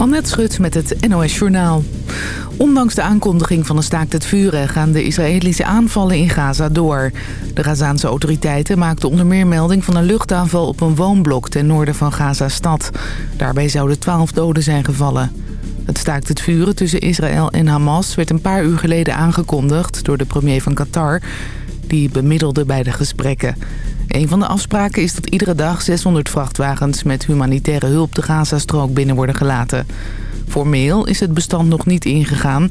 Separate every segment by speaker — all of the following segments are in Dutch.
Speaker 1: Annette Schut met het NOS Journaal. Ondanks de aankondiging van een staakt het vuren... gaan de Israëlische aanvallen in Gaza door. De Gazaanse autoriteiten maakten onder meer melding... van een luchtaanval op een woonblok ten noorden van Gaza-stad. Daarbij zouden twaalf doden zijn gevallen. Het staakt het vuren tussen Israël en Hamas... werd een paar uur geleden aangekondigd door de premier van Qatar... die bemiddelde bij de gesprekken. Een van de afspraken is dat iedere dag 600 vrachtwagens met humanitaire hulp de Gazastrook binnen worden gelaten. Formeel is het bestand nog niet ingegaan.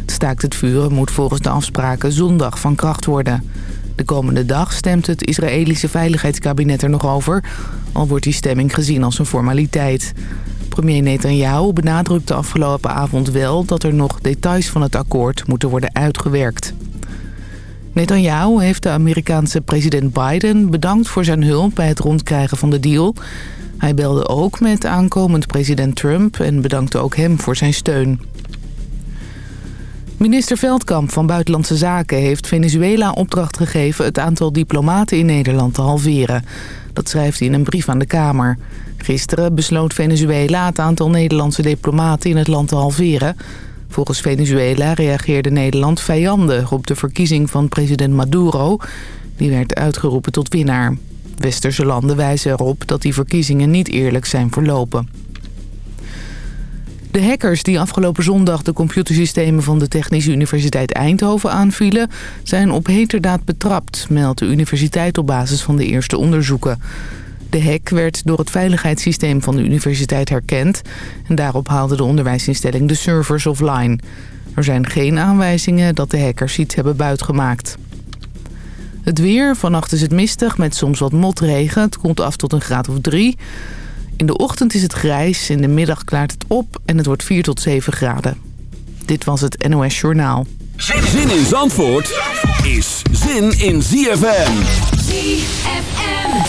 Speaker 1: Het staakt het vuren moet volgens de afspraken zondag van kracht worden. De komende dag stemt het Israëlische Veiligheidskabinet er nog over... al wordt die stemming gezien als een formaliteit. Premier Netanyahu benadrukte afgelopen avond wel... dat er nog details van het akkoord moeten worden uitgewerkt. Netanyahu heeft de Amerikaanse president Biden bedankt voor zijn hulp bij het rondkrijgen van de deal. Hij belde ook met aankomend president Trump en bedankte ook hem voor zijn steun. Minister Veldkamp van Buitenlandse Zaken heeft Venezuela opdracht gegeven het aantal diplomaten in Nederland te halveren. Dat schrijft hij in een brief aan de Kamer. Gisteren besloot Venezuela het aantal Nederlandse diplomaten in het land te halveren. Volgens Venezuela reageerde Nederland vijandig op de verkiezing van president Maduro. Die werd uitgeroepen tot winnaar. Westerse landen wijzen erop dat die verkiezingen niet eerlijk zijn verlopen. De hackers die afgelopen zondag de computersystemen van de Technische Universiteit Eindhoven aanvielen... zijn op heterdaad betrapt, meldt de universiteit op basis van de eerste onderzoeken. De hack werd door het veiligheidssysteem van de universiteit herkend... en daarop haalde de onderwijsinstelling de servers offline. Er zijn geen aanwijzingen dat de hackers iets hebben buitgemaakt. Het weer, vannacht is het mistig met soms wat motregen. Het komt af tot een graad of drie. In de ochtend is het grijs, in de middag klaart het op en het wordt 4 tot 7 graden. Dit was het NOS Journaal.
Speaker 2: Zin in Zandvoort is zin in ZFM.
Speaker 3: ZFM.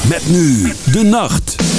Speaker 2: Met nu de nacht.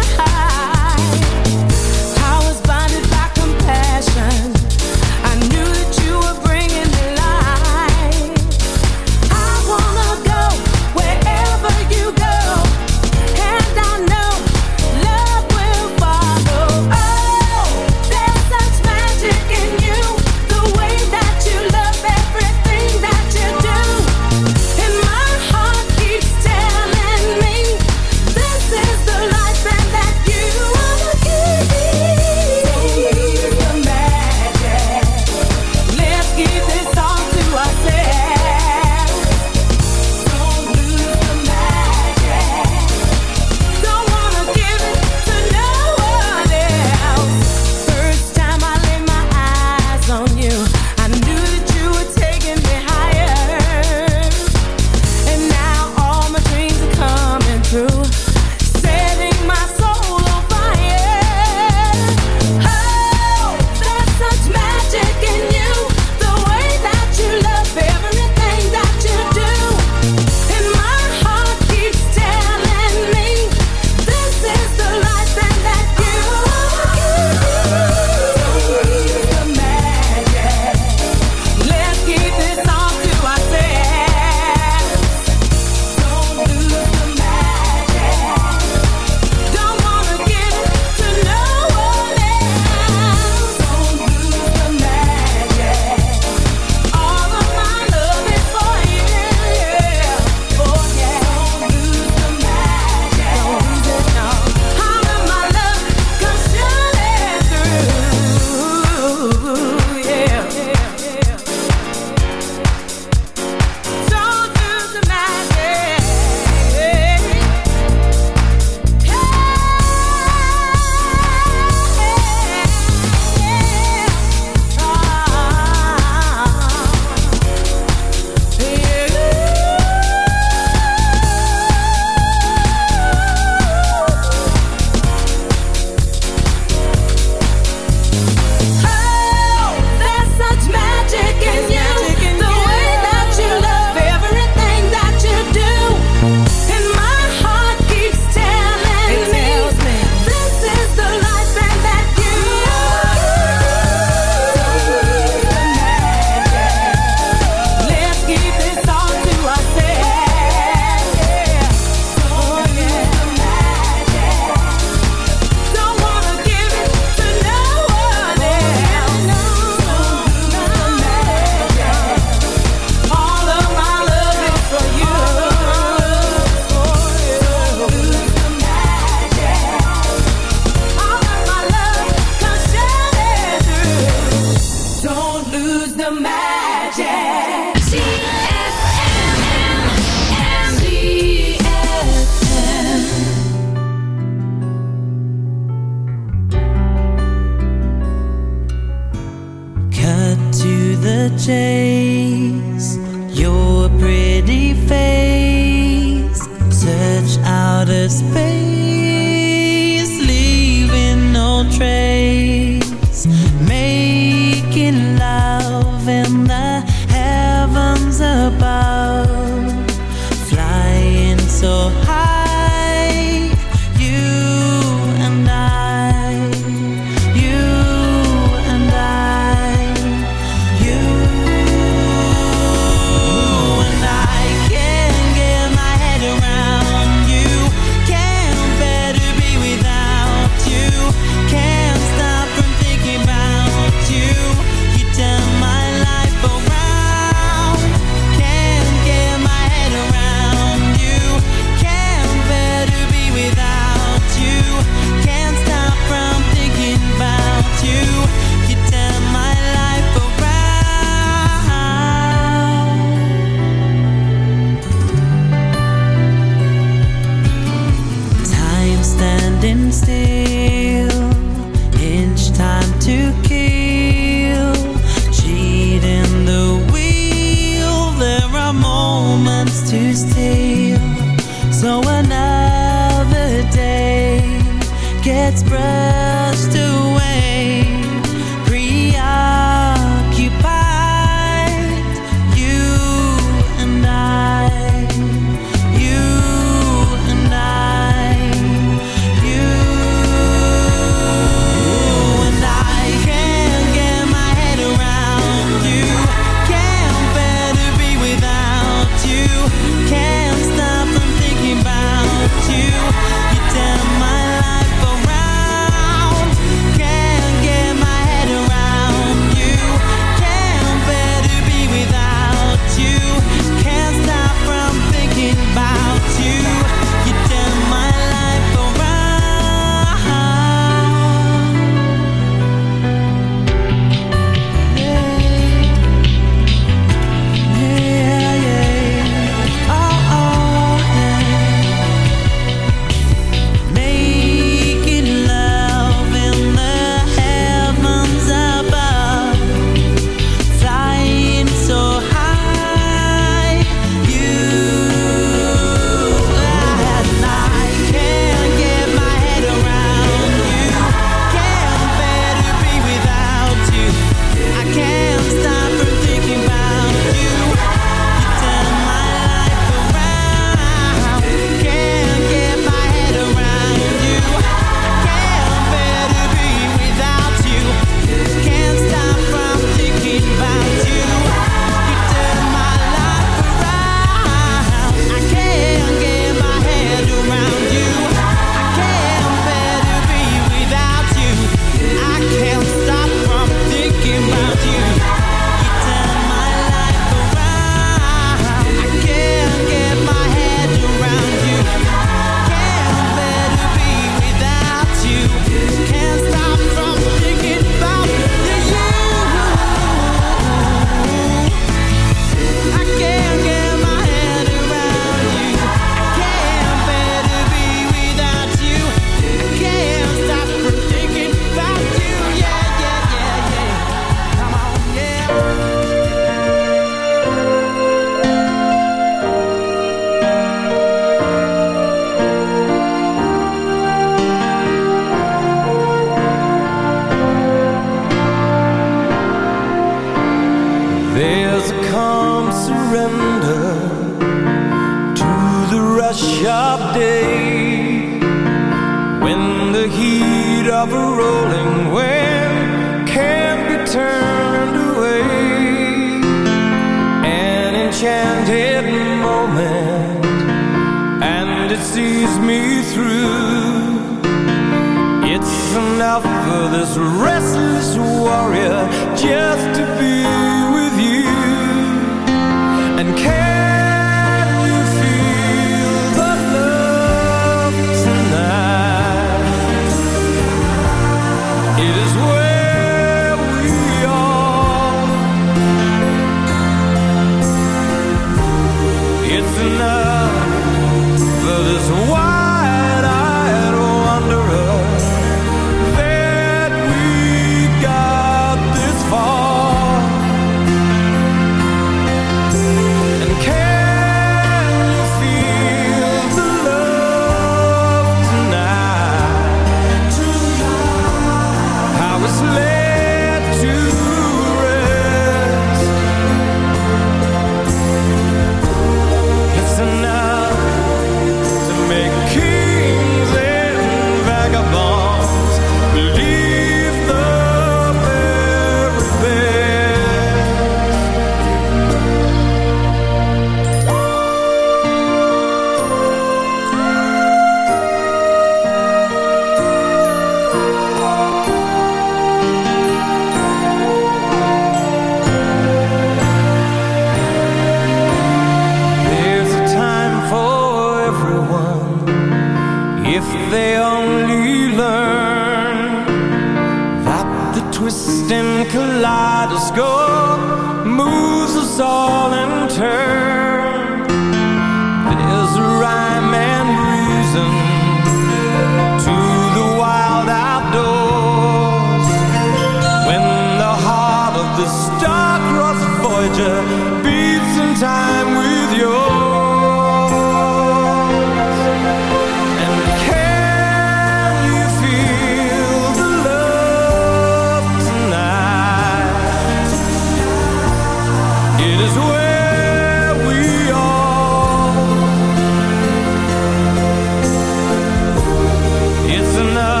Speaker 4: Enough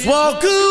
Speaker 5: Please walk away.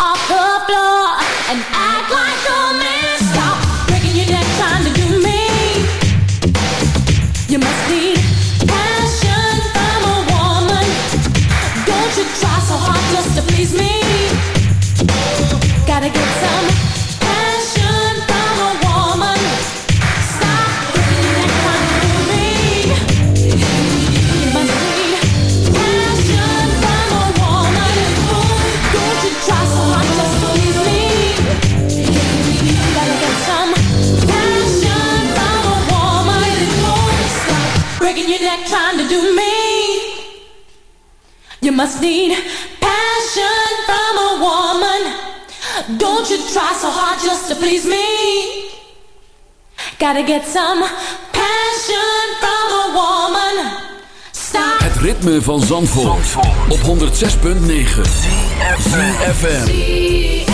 Speaker 6: off the floor. must need passion from a woman. Don't you try so hard just to please me. Gotta get some passion from a woman.
Speaker 7: Stop.
Speaker 2: Het ritme van Zandvoort, Zandvoort. op 106.9.
Speaker 8: FM.